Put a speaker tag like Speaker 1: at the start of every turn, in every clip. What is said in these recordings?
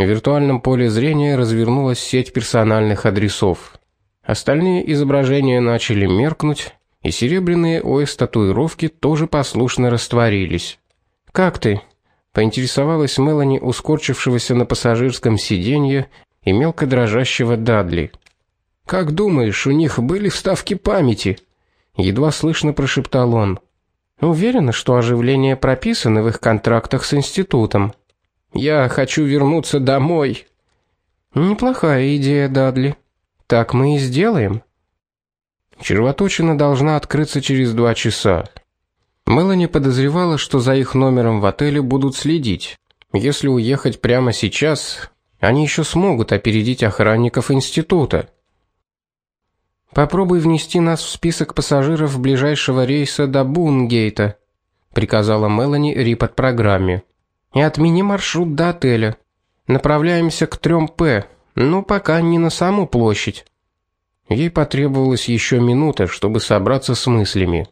Speaker 1: В виртуальном поле зрения развернулась сеть персональных адресов. Остальные изображения начали меркнуть, и серебряные ОС татуировки тоже послушно растворились. Как ты? поинтересовалась Мелани у скорчившегося на пассажирском сиденье и мелко дрожащего Дадли. Как думаешь, у них были вставки памяти? едва слышно прошептал он. Уверена, что оживление прописано в их контрактах с институтом. Я хочу вернуться домой. Неплохая идея, Дадли. Так мы и сделаем. Червоточина должна открыться через два часа. Мелани подозревала, что за их номером в отеле будут следить. Если уехать прямо сейчас, они еще смогут опередить охранников института. Попробуй внести нас в список пассажиров ближайшего рейса до Бунгейта, приказала Мелани рипот программе. И отмени маршрут до отеля. Направляемся к 3П. Ну, пока не на саму площадь. Ей потребовалось еще минута, чтобы собраться с мыслями.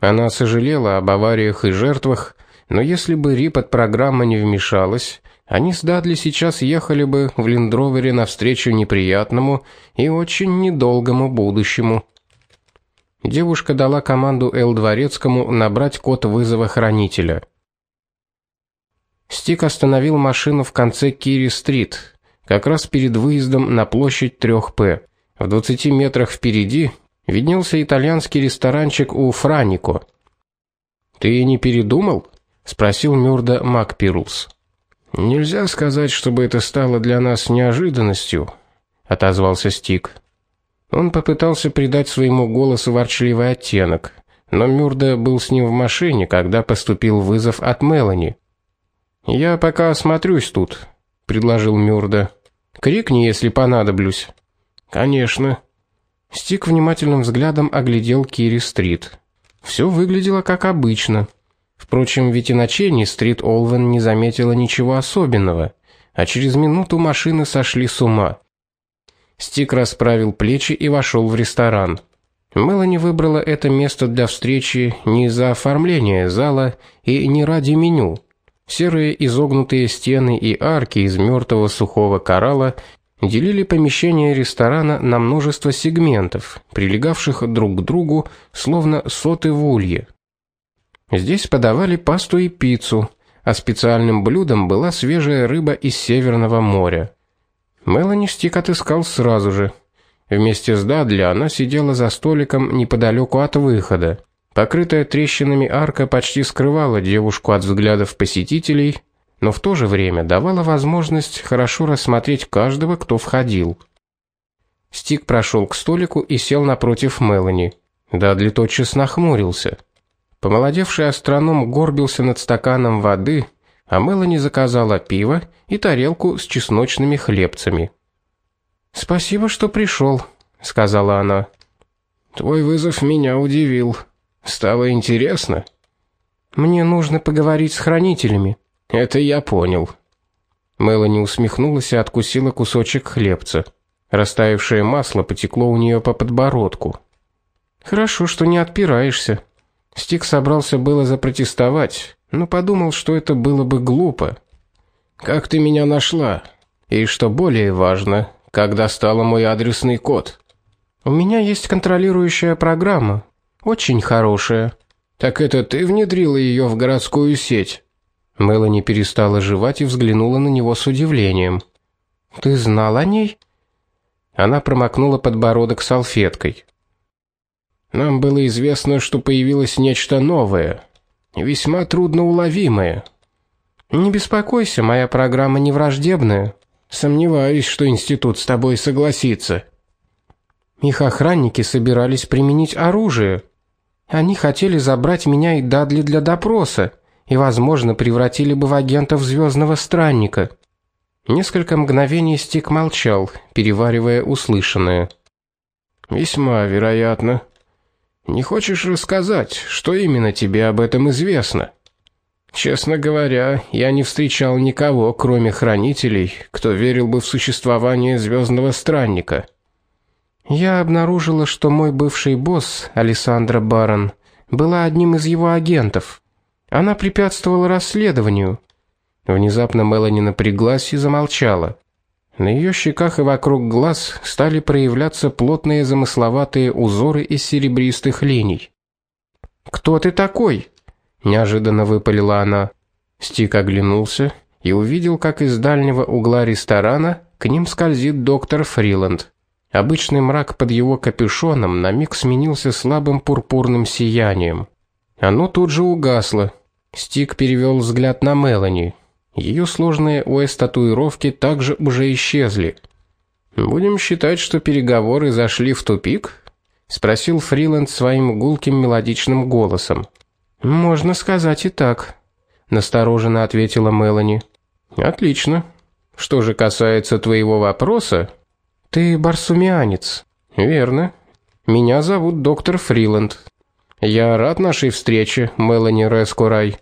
Speaker 1: Она сожалела об авариях и жертвах, но если бы рипот программа не вмешалась, они с Дадли сейчас ехали бы в Лендровере навстречу неприятному и очень недолгому будущему. Девушка дала команду Эл Дворецкому набрать код вызова хранителя. Стик остановил машину в конце Кири-стрит, как раз перед выездом на площадь 3П. В 20 метрах впереди виднелся итальянский ресторанчик у Франико. Ты не передумал? спросил Мюрда Макпирлс. Нельзя сказать, чтобы это стало для нас неожиданностью, отозвался Стик. Он попытался придать своему голосу ворчливый оттенок, но Мюрда был с ним в машине, когда поступил вызов от Мелани. Я пока осмотрюсь тут, предложил Мюрда. Крикни, если понадоблюсь. Конечно. Стик внимательным взглядом оглядел Кири-стрит. Все выглядело как обычно. Впрочем, ведь и на Ченни-стрит Олвен не заметила ничего особенного, а через минуту машины сошли с ума. Стик расправил плечи и вошел в ресторан. Мелани выбрала это место для встречи не из-за оформления зала и не ради меню. Серые изогнутые стены и арки из мертвого сухого коралла делили помещение ресторана на множество сегментов, прилегавших друг к другу, словно соты в улье. Здесь подавали пасту и пиццу, а специальным блюдом была свежая рыба из Северного моря. Мелани Стик отыскал сразу же. Вместе с Дадли она сидела за столиком неподалеку от выхода. Покрытая трещинами арка почти скрывала девушку от взглядов посетителей, но в то же время давала возможность хорошо рассмотреть каждого, кто входил. Стик прошел к столику и сел напротив Мелани. Дадли тотчас нахмурился. Помолодевший астроном горбился над стаканом воды, а Мелани заказала пиво и тарелку с чесночными хлебцами. "Спасибо, что пришел», — сказала она. "Твой вызов меня удивил. Стало интересно. Мне нужно поговорить с хранителями". Это я понял. Мелани усмехнулась и откусила кусочек хлебца. Растаявшее масло потекло у нее по подбородку. Хорошо, что не отпираешься. Стик собрался было запротестовать, но подумал, что это было бы глупо. Как ты меня нашла? И что более важно, как достала мой адресный код? У меня есть контролирующая программа, очень хорошая. Так это ты внедрила ее в городскую сеть? Мелани перестала жевать и взглянула на него с удивлением. Ты знал о ней? Она промокнула подбородок салфеткой. Нам было известно, что появилось нечто новое, весьма трудноуловимое. Не беспокойся, моя программа не враждебная. Сомневаюсь, что институт с тобой согласится. Их охранники собирались применить оружие. Они хотели забрать меня и Дадли для допроса и, возможно, превратили бы в агентов звездного странника. Несколько мгновений Стик молчал, переваривая услышанное. Весьма вероятно. Не хочешь рассказать, что именно тебе об этом известно? Честно говоря, я не встречал никого, кроме хранителей, кто верил бы в существование звездного странника. Я обнаружила, что мой бывший босс, Александра Барон, была одним из его агентов. Она препятствовала расследованию. Внезапно Мелани напряглась и замолчала. На ее щеках и вокруг глаз стали проявляться плотные замысловатые узоры из серебристых линий. "Кто ты такой?" неожиданно выпалила она. Стик оглянулся и увидел, как из дальнего угла ресторана к ним скользит доктор Фриланд. Обычный мрак под его капюшоном на миг сменился слабым пурпурным сиянием. Оно тут же угасло. Стик перевел взгляд на Мелани. Ее сложные ОС-татуировки также уже исчезли. Будем считать, что переговоры зашли в тупик, спросил Фриланд своим гулким мелодичным голосом. Можно сказать и так, настороженно ответила Мелани. Отлично. Что же касается твоего вопроса, ты барсумианец. Верно. Меня зовут доктор Фриланд. Я рад нашей встрече, Мелани Рескорай.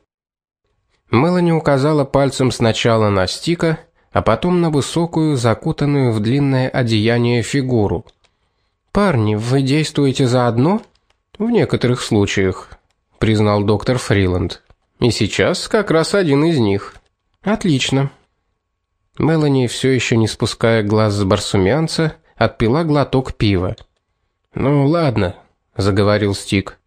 Speaker 1: Мелани указала пальцем сначала на Стика, а потом на высокую, закутанную в длинное одеяние фигуру. Парни, вы действуете заодно? В некоторых случаях, признал доктор Фриланд. И сейчас как раз один из них. Отлично. Мелани все еще не спуская глаз с барсумянца, отпила глоток пива. Ну ладно, заговорил Стик.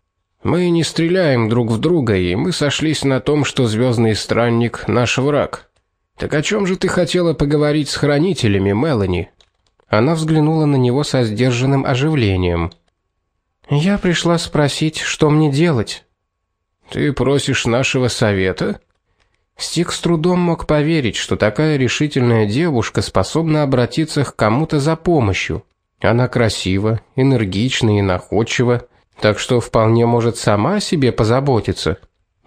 Speaker 1: Мы не стреляем друг в друга, и мы сошлись на том, что звездный странник наш враг. Так о чем же ты хотела поговорить с хранителями, Мелани? Она взглянула на него со сдержанным оживлением. Я пришла спросить, что мне делать. Ты просишь нашего совета? Стик с трудом мог поверить, что такая решительная девушка способна обратиться к кому-то за помощью. Она красива, энергична и находчива, так что вполне может сама о себе позаботиться.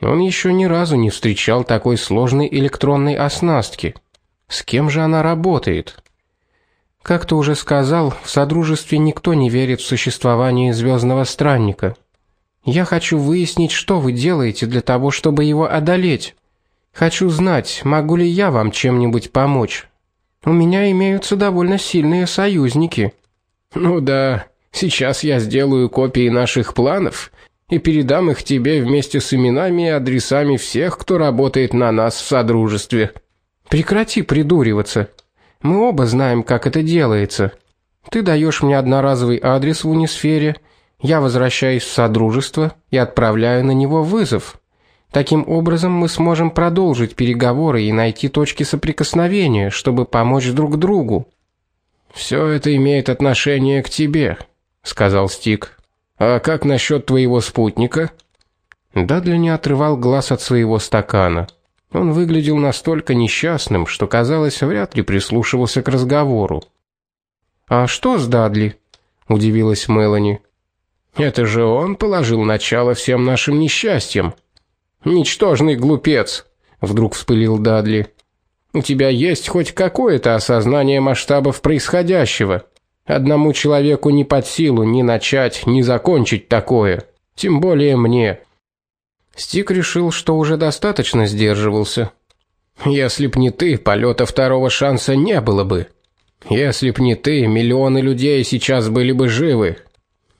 Speaker 1: Он еще ни разу не встречал такой сложной электронной оснастки. С кем же она работает? Как ты уже сказал, в содружестве никто не верит в существование звездного странника. Я хочу выяснить, что вы делаете для того, чтобы его одолеть. Хочу знать, могу ли я вам чем-нибудь помочь. У меня имеются довольно сильные союзники. Ну да, Сейчас я сделаю копии наших планов и передам их тебе вместе с именами и адресами всех, кто работает на нас в содружестве. Прекрати придуриваться. Мы оба знаем, как это делается. Ты даешь мне одноразовый адрес в Унисфере, я возвращаюсь в содружество и отправляю на него вызов. Таким образом мы сможем продолжить переговоры и найти точки соприкосновения, чтобы помочь друг другу. Все это имеет отношение к тебе сказал Стик. А как насчет твоего спутника? Дадли не отрывал глаз от своего стакана. Он выглядел настолько несчастным, что казалось, вряд ли прислушивался к разговору. А что с Дадли? удивилась Мелани. Это же он положил начало всем нашим несчастьям. Ничтожный глупец, вдруг вспылил Дадли. У тебя есть хоть какое-то осознание масштабов происходящего? Одному человеку не под силу ни начать, ни закончить такое, тем более мне. Стик решил, что уже достаточно сдерживался. Если б не ты, полета второго шанса не было бы. Если б не ты, миллионы людей сейчас были бы живы.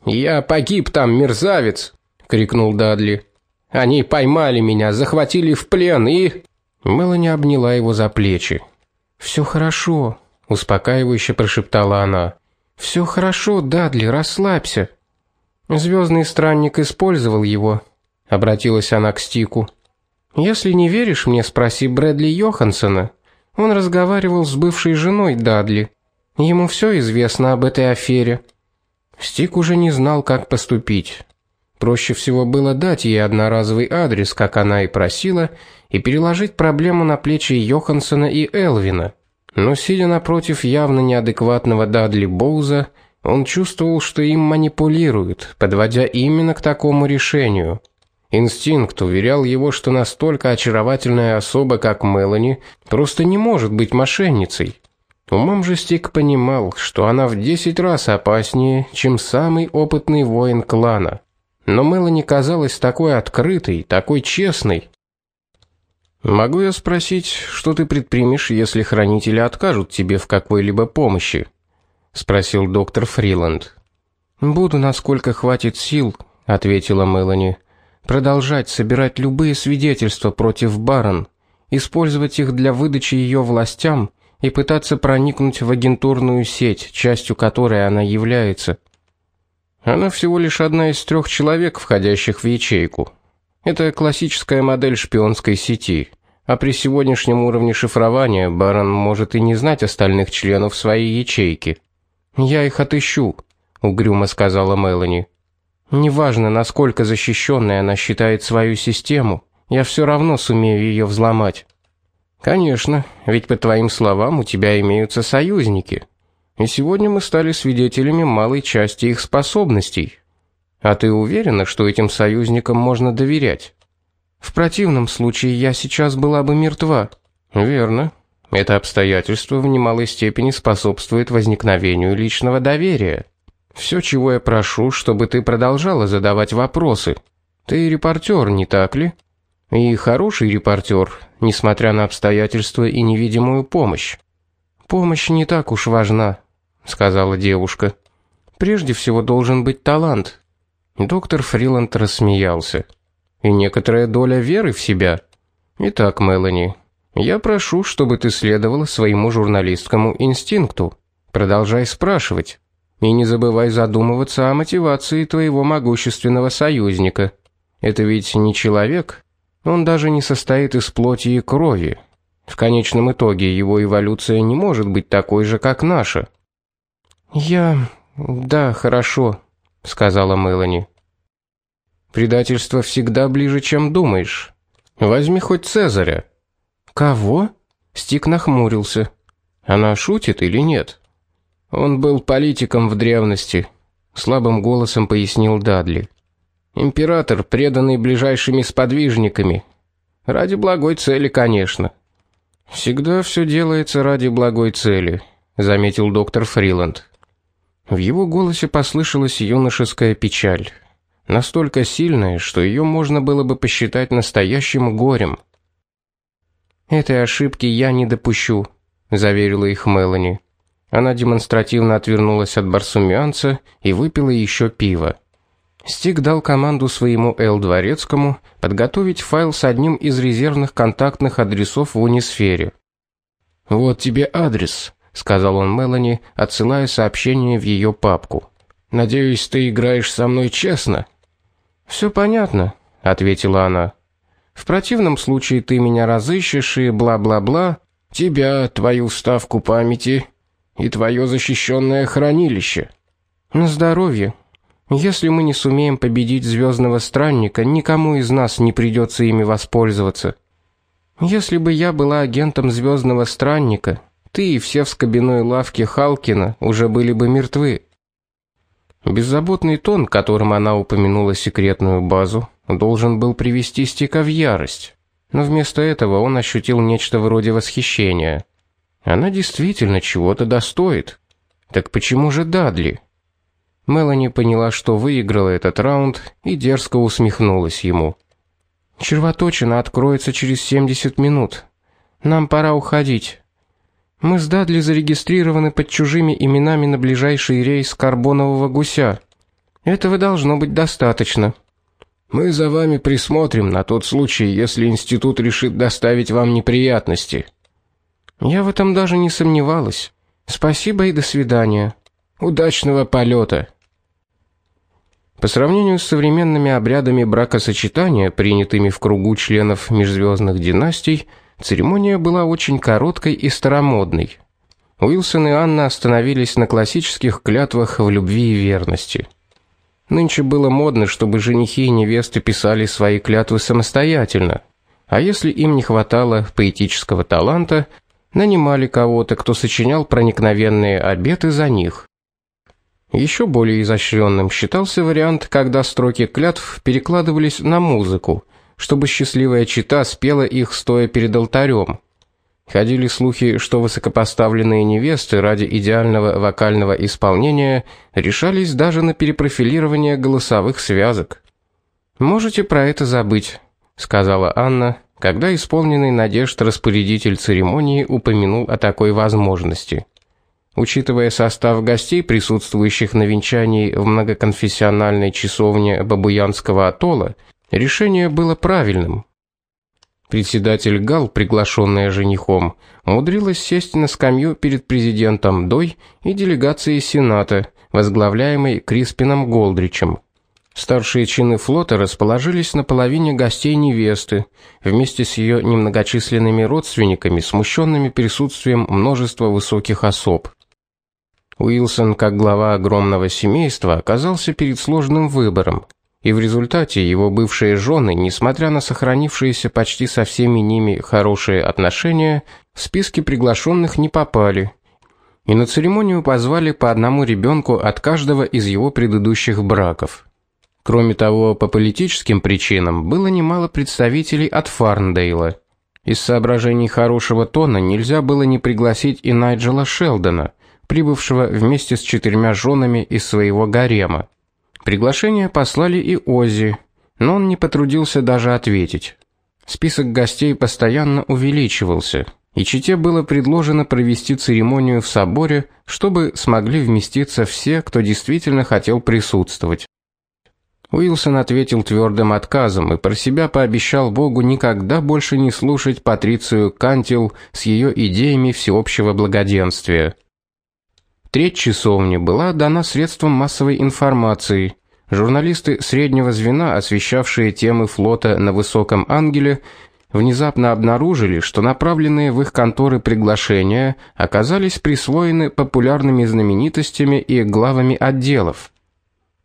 Speaker 1: Я погиб там, мерзавец, крикнул Дадли. Они поймали меня, захватили в плен и Мелани обняла его за плечи. Все хорошо, успокаивающе прошептала она. Все хорошо, Дадли, расслабься. Звездный странник использовал его, обратилась она к Стику. Если не веришь мне, спроси Брэдли Йохансона. Он разговаривал с бывшей женой Дадли. Ему все известно об этой афере. Стик уже не знал, как поступить. Проще всего было дать ей одноразовый адрес, как она и просила, и переложить проблему на плечи Йохансона и Элвина. Но сидя напротив явно неадекватного Дадли Боуза, он чувствовал, что им манипулируют, подводя именно к такому решению. Инстинкт уверял его, что настолько очаровательная особа, как Мелани, просто не может быть мошенницей. Умом же Стик понимал, что она в десять раз опаснее, чем самый опытный воин клана. Но Мелани казалась такой открытой, такой честной, Могу я спросить, что ты предпримешь, если хранители откажут тебе в какой-либо помощи? спросил доктор Фриланд. Буду, насколько хватит сил, ответила Мелани. Продолжать собирать любые свидетельства против Барон использовать их для выдачи ее властям и пытаться проникнуть в агентурную сеть, частью которой она является. Она всего лишь одна из трех человек, входящих в ячейку. Это классическая модель шпионской сети. А при сегодняшнем уровне шифрования Барон может и не знать остальных членов своей ячейки. Я их отыщу, угрюмо сказала Мелани. Неважно, насколько защищенной она считает свою систему, я все равно сумею ее взломать. Конечно, ведь по твоим словам у тебя имеются союзники. И сегодня мы стали свидетелями малой части их способностей. А ты уверена, что этим союзникам можно доверять? В противном случае я сейчас была бы мертва. Верно. Это обстоятельство в немалой степени способствует возникновению личного доверия. Все, чего я прошу, чтобы ты продолжала задавать вопросы. Ты репортер, не так ли? И хороший репортер, несмотря на обстоятельства и невидимую помощь. Помощь не так уж важна, сказала девушка. Прежде всего должен быть талант. Доктор Фриланд рассмеялся. И некоторая доля веры в себя. Итак, Мелани, я прошу, чтобы ты следовала своему журналистскому инстинкту. Продолжай спрашивать. И не забывай задумываться о мотивации твоего могущественного союзника. Это ведь не человек, он даже не состоит из плоти и крови. В конечном итоге его эволюция не может быть такой же, как наша. Я да, хорошо, сказала Мелани. Предательство всегда ближе, чем думаешь. Возьми хоть Цезаря. Кого? Стик нахмурился. Она шутит или нет? Он был политиком в древности, слабым голосом пояснил Дадли. Император, преданный ближайшими сподвижниками. Ради благой цели, конечно. Всегда все делается ради благой цели, заметил доктор Фриланд. В его голосе послышалась юношеская печаль, настолько сильная, что ее можно было бы посчитать настоящим горем. Этой ошибки я не допущу, заверила их Мелани. Она демонстративно отвернулась от барсумянца и выпила еще пиво. Стик дал команду своему Эл Дворецкому подготовить файл с одним из резервных контактных адресов в Унисфере. Вот тебе адрес, сказал он Мелани, отсылая сообщение в ее папку. Надеюсь, ты играешь со мной честно. Все понятно, ответила она. В противном случае ты меня разыщешь и бла-бла-бла, тебя, твою ставку памяти и твое защищенное хранилище. На здоровье. Если мы не сумеем победить звездного странника, никому из нас не придется ими воспользоваться. Если бы я была агентом звездного странника, ты и все в скобяной лавке Халкина уже были бы мертвы. Беззаботный тон, которым она упомянула секретную базу, должен был привести Стика в ярость. Но вместо этого он ощутил нечто вроде восхищения. Она действительно чего-то достоит. Так почему же Дадли? Мелани поняла, что выиграла этот раунд, и дерзко усмехнулась ему. Червоточина откроется через 70 минут. Нам пора уходить. Мы с Дадли зарегистрированы под чужими именами на ближайший рейс карбонового гуся. Этого должно быть достаточно. Мы за вами присмотрим на тот случай, если институт решит доставить вам неприятности. Я в этом даже не сомневалась. Спасибо и до свидания. Удачного полета. По сравнению с современными обрядами бракосочетания, принятыми в кругу членов межзвездных династий, церемония была очень короткой и старомодной. Уилсон и Анна остановились на классических клятвах в любви и верности. Нынче было модно, чтобы женихи и невесты писали свои клятвы самостоятельно. А если им не хватало поэтического таланта, нанимали кого-то, кто сочинял проникновенные обеты за них. Еще более изощренным считался вариант, когда строки клятв перекладывались на музыку, чтобы счастливая чита спела их стоя перед алтарем. Ходили слухи, что высокопоставленные невесты ради идеального вокального исполнения решались даже на перепрофилирование голосовых связок. Можете про это забыть, сказала Анна, когда исполненный надежд распорядитель церемонии упомянул о такой возможности. Учитывая состав гостей, присутствующих на венчании в многоконфессиональной часовне Бабуянского атолла, решение было правильным. Председатель Гал, приглашенная женихом, умудрилась сесть на скамью перед президентом Дой и делегацией Сената, возглавляемой Криспином Голдричем. Старшие чины флота расположились на половине гостей невесты, вместе с ее немногочисленными родственниками, смущенными присутствием множества высоких особ. Уилсон, как глава огромного семейства, оказался перед сложным выбором, и в результате его бывшие жены, несмотря на сохранившиеся почти со всеми ними хорошие отношения, в списки приглашенных не попали. И на церемонию позвали по одному ребенку от каждого из его предыдущих браков. Кроме того, по политическим причинам было немало представителей от Фарндейла. Из соображений хорошего тона нельзя было не пригласить и Найджела Шелдона, прибывшего вместе с четырьмя женами из своего гарема. Приглашение послали и Ози, но он не потрудился даже ответить. Список гостей постоянно увеличивался, и чете было предложено провести церемонию в соборе, чтобы смогли вместиться все, кто действительно хотел присутствовать. Уилсон ответил твердым отказом и про себя пообещал Богу никогда больше не слушать Патрицию Кантил с ее идеями всеобщего благоденствия. Треть часовни была дана средствам массовой информации. Журналисты среднего звена, освещавшие темы флота на Высоком Ангеле, внезапно обнаружили, что направленные в их конторы приглашения оказались присвоены популярными знаменитостями и главами отделов.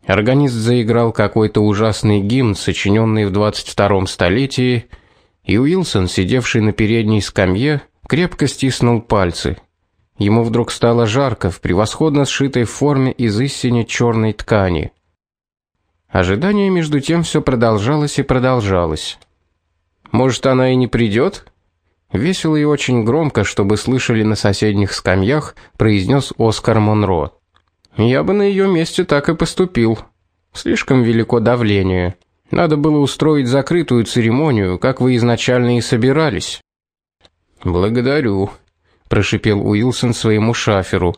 Speaker 1: Органист заиграл какой-то ужасный гимн, сочиненный в 22-м столетии, и Уилсон, сидевший на передней скамье, крепко стиснул пальцы. Ему вдруг стало жарко в превосходно сшитой форме из истине черной ткани. Ожидание между тем все продолжалось и продолжалось. Может, она и не придет? Весело и очень громко, чтобы слышали на соседних скамьях, произнес Оскар Монро. Я бы на ее месте так и поступил. Слишком велико давление. Надо было устроить закрытую церемонию, как вы изначально и собирались. Благодарю, прошипел Уилсон своему шаферу.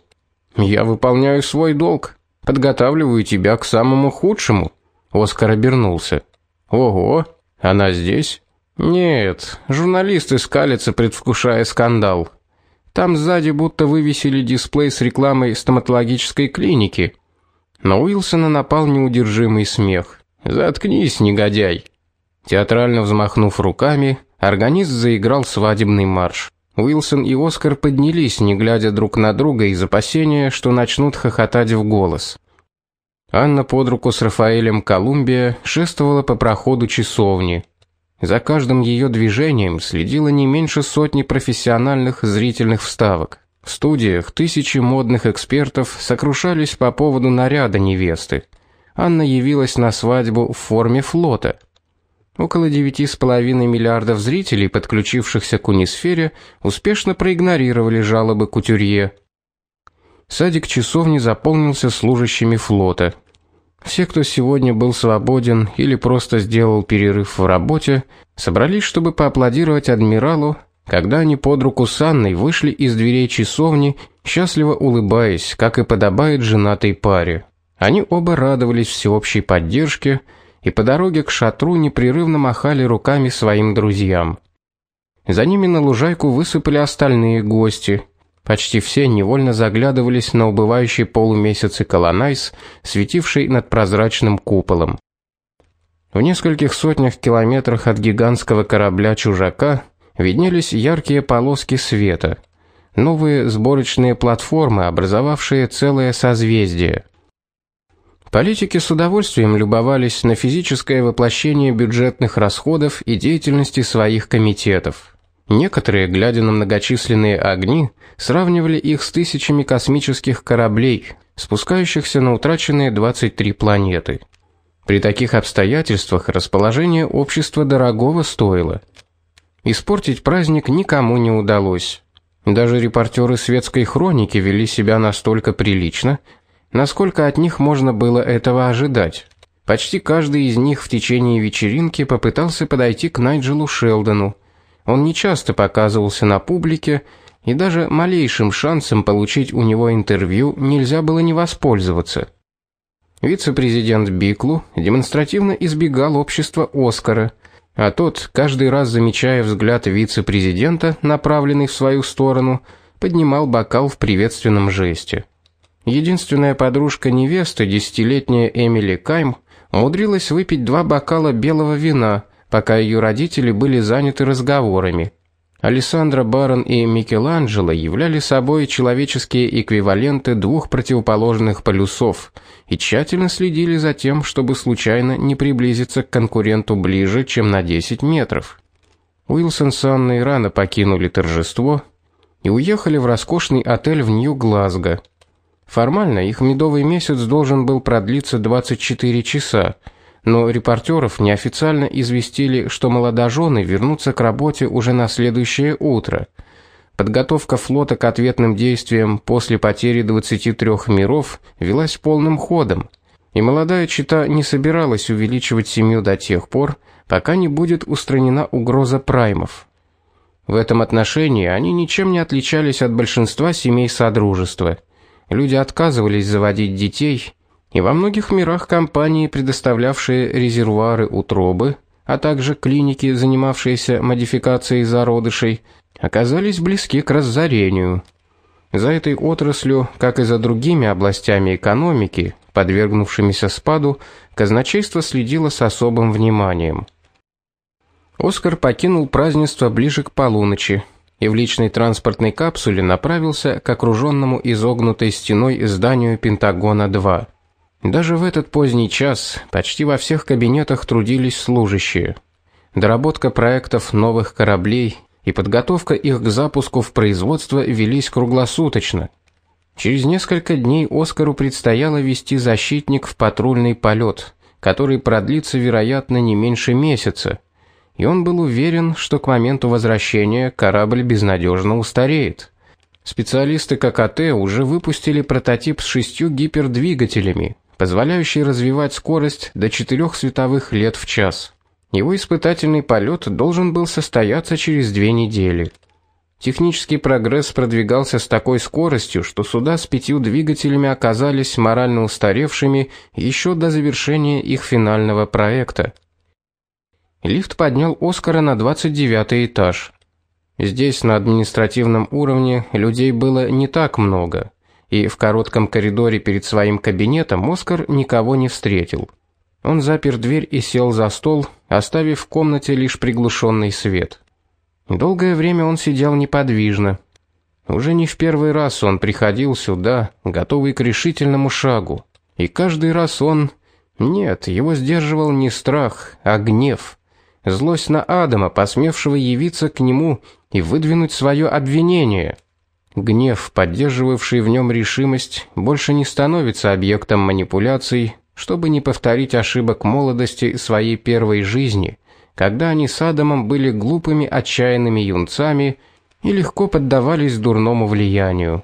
Speaker 1: Я выполняю свой долг, подготавливаю тебя к самому худшему. Оскар обернулся. Ого, она здесь? Нет, журналисты скалятся, предвкушая скандал. Там сзади будто вывесили дисплей с рекламой стоматологической клиники. На Уилсона напал неудержимый смех. Заткнись, негодяй. Театрально взмахнув руками, органист заиграл свадебный марш. Уилсон и Оскар поднялись, не глядя друг на друга из опасения, что начнут хохотать в голос. Анна под руку с Рафаэлем Колумбия шествовала по проходу часовни. За каждым ее движением следило не меньше сотни профессиональных зрительных вставок. В студиях тысячи модных экспертов сокрушались по поводу наряда невесты. Анна явилась на свадьбу в форме флота. Около девяти с половиной миллиардов зрителей, подключившихся к унисфере, успешно проигнорировали жалобы кутюрье. Садик часовни заполнился служащими флота. Все, кто сегодня был свободен или просто сделал перерыв в работе, собрались, чтобы поаплодировать адмиралу, когда они под руку с Анной вышли из дверей часовни, счастливо улыбаясь, как и подобает женатой паре. Они оба радовались всеобщей поддержке и по дороге к шатру непрерывно махали руками своим друзьям. За ними на лужайку высыпали остальные гости, Почти все невольно заглядывались на убывающий полумесяц и колонайз, светивший над прозрачным куполом. В нескольких сотнях километрах от гигантского корабля чужака виднелись яркие полоски света, новые сборочные платформы, образовавшие целое созвездие. Политики с удовольствием любовались на физическое воплощение бюджетных расходов и деятельности своих комитетов. Некоторые, глядя на многочисленные огни, сравнивали их с тысячами космических кораблей, спускающихся на утраченные 23 планеты. При таких обстоятельствах расположение общества дорогого стоило. Испортить праздник никому не удалось. Даже репортеры светской хроники вели себя настолько прилично, насколько от них можно было этого ожидать. Почти каждый из них в течение вечеринки попытался подойти к Найджелу Шелдону, он не часто показывался на публике, и даже малейшим шансом получить у него интервью нельзя было не воспользоваться. Вице-президент Биклу демонстративно избегал общества Оскара, А тот, каждый раз замечая взгляд вице-президента, направленный в свою сторону, поднимал бокал в приветственном жесте. Единственная подружка невесты, десятилетняя Эмили Кайм, умудрилась выпить два бокала белого вина, пока ее родители были заняты разговорами. Алессандро Барон и Микеланджело являли собой человеческие эквиваленты двух противоположных полюсов и тщательно следили за тем, чтобы случайно не приблизиться к конкуренту ближе, чем на 10 метров. Уилсон с Анной рано покинули торжество и уехали в роскошный отель в Нью-Глазго. Формально их медовый месяц должен был продлиться 24 часа, но репортеров неофициально известили, что молодожены вернутся к работе уже на следующее утро. Подготовка флота к ответным действиям после потери 23 миров велась полным ходом, и молодая чита не собиралась увеличивать семью до тех пор, пока не будет устранена угроза праймов. В этом отношении они ничем не отличались от большинства семей содружества. Люди отказывались заводить детей, и во многих мирах компании, предоставлявшие резервуары утробы, а также клиники, занимавшиеся модификацией зародышей, оказались близки к разорению. За этой отраслью, как и за другими областями экономики, подвергнувшимися спаду, казначейство следило с особым вниманием. Оскар покинул празднество ближе к полуночи и в личной транспортной капсуле направился к окруженному изогнутой стеной зданию Пентагона-2. Даже в этот поздний час почти во всех кабинетах трудились служащие. Доработка проектов новых кораблей и подготовка их к запуску в производство велись круглосуточно. Через несколько дней Оскару предстояло вести защитник в патрульный полет, который продлится, вероятно, не меньше месяца. И он был уверен, что к моменту возвращения корабль безнадежно устареет. Специалисты ККТ уже выпустили прототип с шестью гипердвигателями, позволяющий развивать скорость до 4 световых лет в час. Его испытательный полет должен был состояться через две недели. Технический прогресс продвигался с такой скоростью, что суда с пятью двигателями оказались морально устаревшими еще до завершения их финального проекта. Лифт поднял Оскара на 29 этаж. Здесь на административном уровне людей было не так много и в коротком коридоре перед своим кабинетом Оскар никого не встретил. Он запер дверь и сел за стол, оставив в комнате лишь приглушенный свет. Долгое время он сидел неподвижно. Уже не в первый раз он приходил сюда, готовый к решительному шагу, и каждый раз он нет, его сдерживал не страх, а гнев. Злость на Адама, посмевшего явиться к нему и выдвинуть свое обвинение. Гнев, поддерживавший в нем решимость, больше не становится объектом манипуляций, чтобы не повторить ошибок молодости своей первой жизни, когда они с Адамом были глупыми, отчаянными юнцами и легко поддавались дурному влиянию.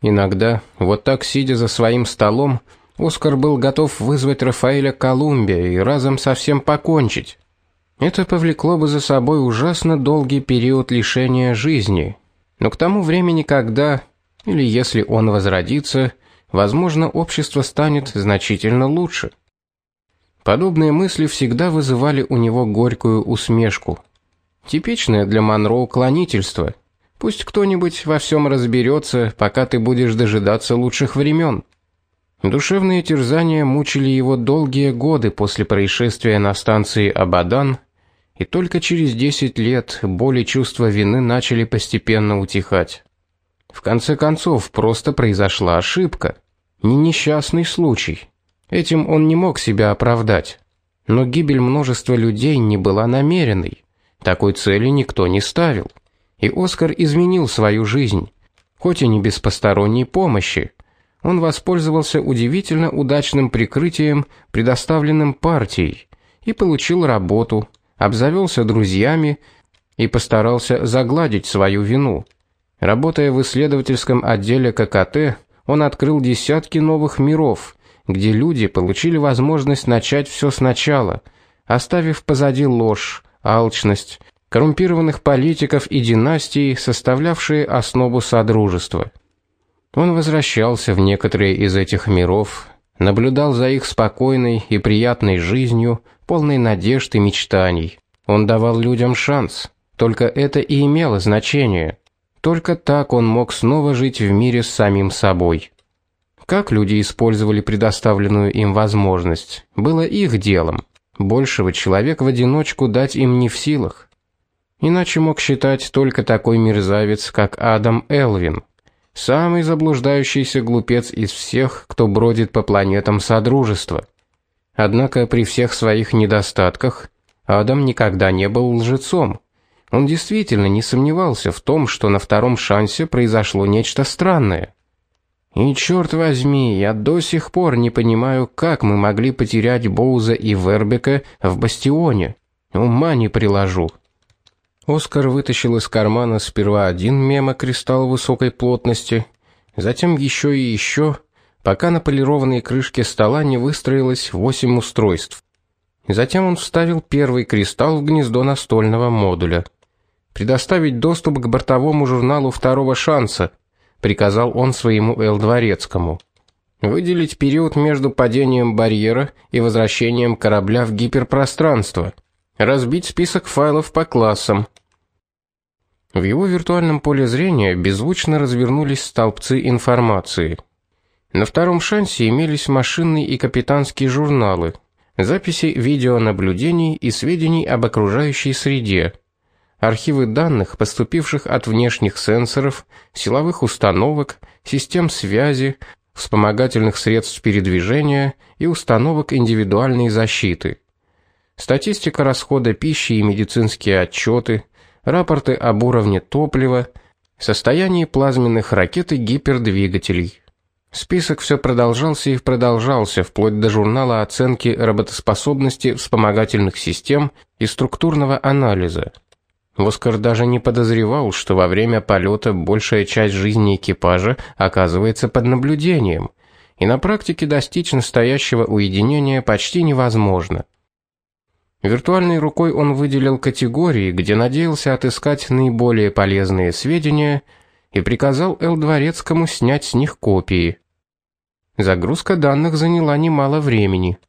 Speaker 1: Иногда, вот так сидя за своим столом, Оскар был готов вызвать Рафаэля Колумбия и разом совсем покончить. Это повлекло бы за собой ужасно долгий период лишения жизни, но к тому времени, когда или если он возродится, возможно, общество станет значительно лучше. Подобные мысли всегда вызывали у него горькую усмешку. Типичное для Монро уклонительство. Пусть кто-нибудь во всем разберется, пока ты будешь дожидаться лучших времен. Душевные терзания мучили его долгие годы после происшествия на станции Абадан и только через 10 лет боли и чувство вины начали постепенно утихать. В конце концов, просто произошла ошибка, не несчастный случай. Этим он не мог себя оправдать. Но гибель множества людей не была намеренной. Такой цели никто не ставил. И Оскар изменил свою жизнь, хоть и не без посторонней помощи. Он воспользовался удивительно удачным прикрытием, предоставленным партией, и получил работу, обзавелся друзьями и постарался загладить свою вину. Работая в исследовательском отделе ККТ, он открыл десятки новых миров, где люди получили возможность начать все сначала, оставив позади ложь, алчность, коррумпированных политиков и династий, составлявшие основу содружества. Он возвращался в некоторые из этих миров, наблюдал за их спокойной и приятной жизнью, полной надежд и мечтаний. Он давал людям шанс. Только это и имело значение. Только так он мог снова жить в мире с самим собой. Как люди использовали предоставленную им возможность, было их делом. Большего человек в одиночку дать им не в силах. Иначе мог считать только такой мерзавец, как Адам Элвин, самый заблуждающийся глупец из всех, кто бродит по планетам Содружества. Однако при всех своих недостатках Адам никогда не был лжецом. Он действительно не сомневался в том, что на втором шансе произошло нечто странное. И черт возьми, я до сих пор не понимаю, как мы могли потерять Боуза и Вербека в бастионе. Ума не приложу. Оскар вытащил из кармана сперва один мемокристалл высокой плотности, затем еще и еще, пока на полированной крышке стола не выстроилось восемь устройств. Затем он вставил первый кристалл в гнездо настольного модуля предоставить доступ к бортовому журналу второго шанса, приказал он своему Эл Дворецкому. Выделить период между падением барьера и возвращением корабля в гиперпространство. Разбить список файлов по классам. В его виртуальном поле зрения беззвучно развернулись столбцы информации. На втором шансе имелись машинные и капитанские журналы, записи видеонаблюдений и сведений об окружающей среде архивы данных, поступивших от внешних сенсоров, силовых установок, систем связи, вспомогательных средств передвижения и установок индивидуальной защиты. Статистика расхода пищи и медицинские отчеты, рапорты об уровне топлива, состоянии плазменных ракет и гипердвигателей. Список все продолжался и продолжался вплоть до журнала оценки работоспособности вспомогательных систем и структурного анализа. Оскар даже не подозревал, что во время полета большая часть жизни экипажа оказывается под наблюдением, и на практике достичь настоящего уединения почти невозможно. Виртуальной рукой он выделил категории, где надеялся отыскать наиболее полезные сведения, и приказал Эл Дворецкому снять с них копии. Загрузка данных заняла немало времени –